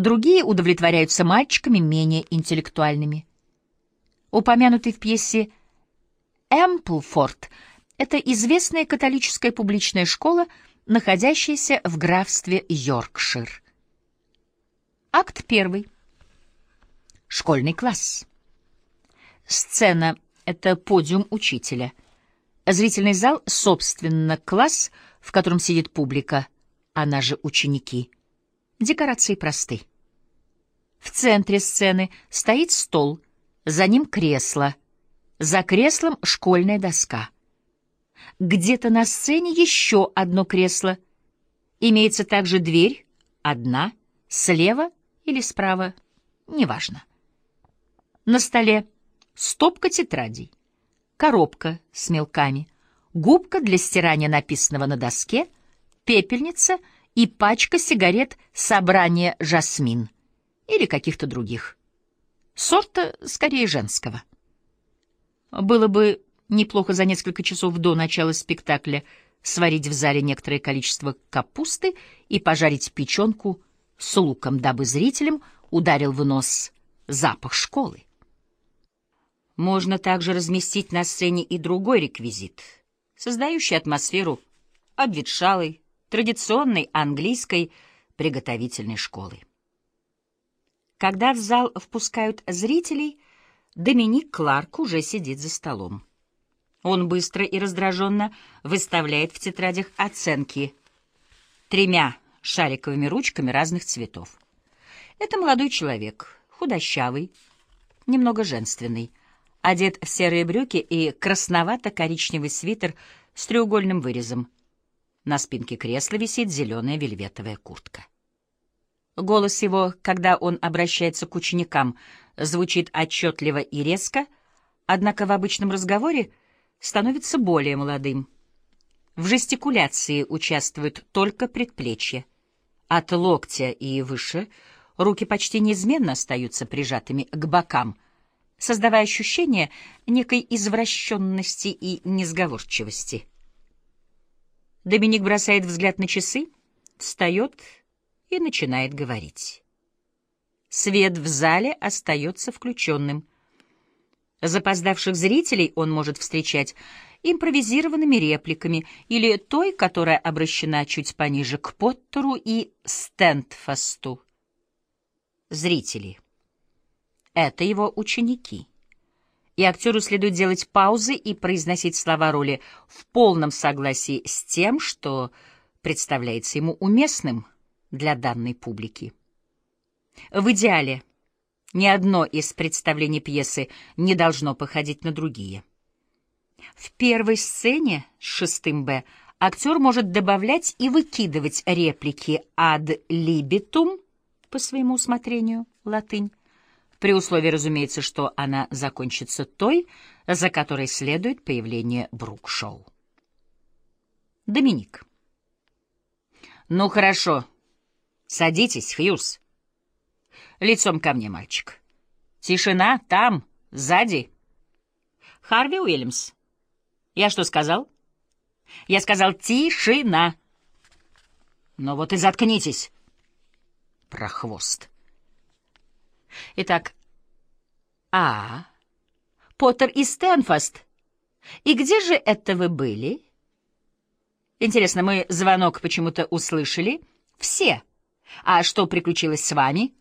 другие удовлетворяются мальчиками менее интеллектуальными. Упомянутый в пьесе «Эмплфорд» — это известная католическая публичная школа, находящаяся в графстве Йоркшир. Акт первый. Школьный класс. Сцена — это подиум учителя. Зрительный зал — собственно класс, в котором сидит публика, она же ученики. Декорации просты. В центре сцены стоит стол, за ним кресло, за креслом школьная доска. Где-то на сцене еще одно кресло. Имеется также дверь, одна, слева или справа, неважно. На столе стопка тетрадей, коробка с мелками, губка для стирания написанного на доске, пепельница и пачка сигарет «Собрание Жасмин» или каких-то других. Сорта скорее женского. Было бы неплохо за несколько часов до начала спектакля сварить в зале некоторое количество капусты и пожарить печенку с луком, дабы зрителям ударил в нос запах школы. Можно также разместить на сцене и другой реквизит, создающий атмосферу обветшалой, традиционной английской приготовительной школы. Когда в зал впускают зрителей, Доминик Кларк уже сидит за столом. Он быстро и раздраженно выставляет в тетрадях оценки тремя шариковыми ручками разных цветов. Это молодой человек, худощавый, немного женственный, одет в серые брюки и красновато-коричневый свитер с треугольным вырезом. На спинке кресла висит зеленая вельветовая куртка. Голос его, когда он обращается к ученикам, звучит отчетливо и резко, однако в обычном разговоре становится более молодым. В жестикуляции участвуют только предплечья. От локтя и выше руки почти неизменно остаются прижатыми к бокам — создавая ощущение некой извращенности и несговорчивости. Доминик бросает взгляд на часы, встает и начинает говорить. Свет в зале остается включенным. Запоздавших зрителей он может встречать импровизированными репликами или той, которая обращена чуть пониже к Поттеру и Стентфасту. Зрители. Это его ученики. И актеру следует делать паузы и произносить слова роли в полном согласии с тем, что представляется ему уместным для данной публики. В идеале ни одно из представлений пьесы не должно походить на другие. В первой сцене с шестым «Б» актер может добавлять и выкидывать реплики «ad libitum» по своему усмотрению, латынь, при условии, разумеется, что она закончится той, за которой следует появление Брук-шоу. Доминик. «Ну, хорошо. Садитесь, Хьюз. Лицом ко мне, мальчик. Тишина, там, сзади. Харви Уильямс. Я что сказал? Я сказал «тишина». Ну вот и заткнитесь, прохвост. Итак, А. Поттер и Стэнфаст. И где же это вы были? Интересно, мы звонок почему-то услышали. Все. А что приключилось с вами?